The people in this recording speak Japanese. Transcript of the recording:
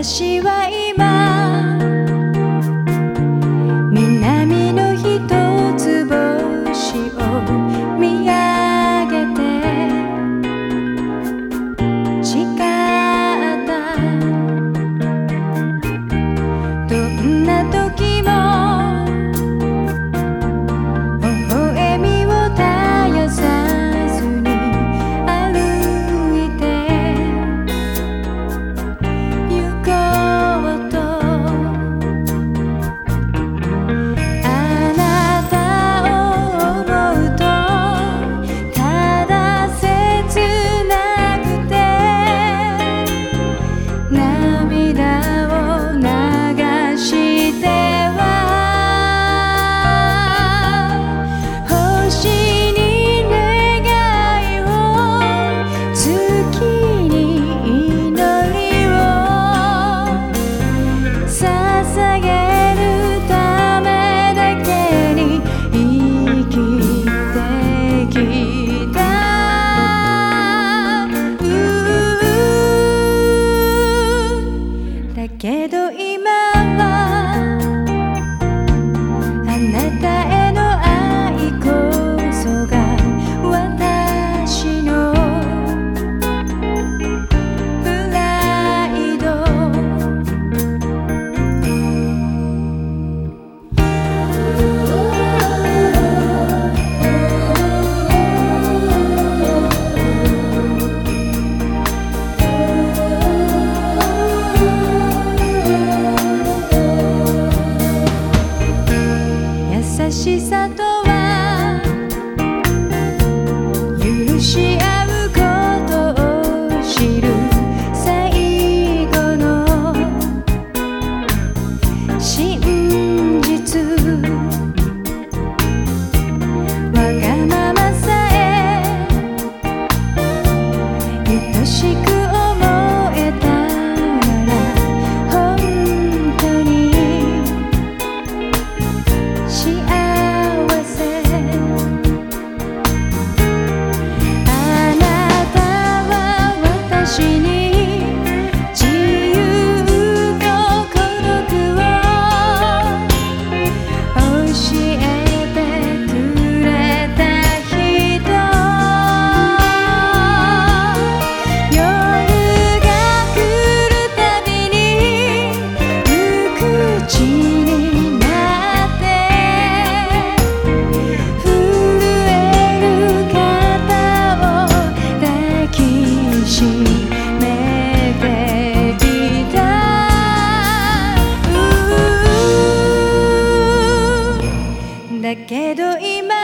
私はだけど今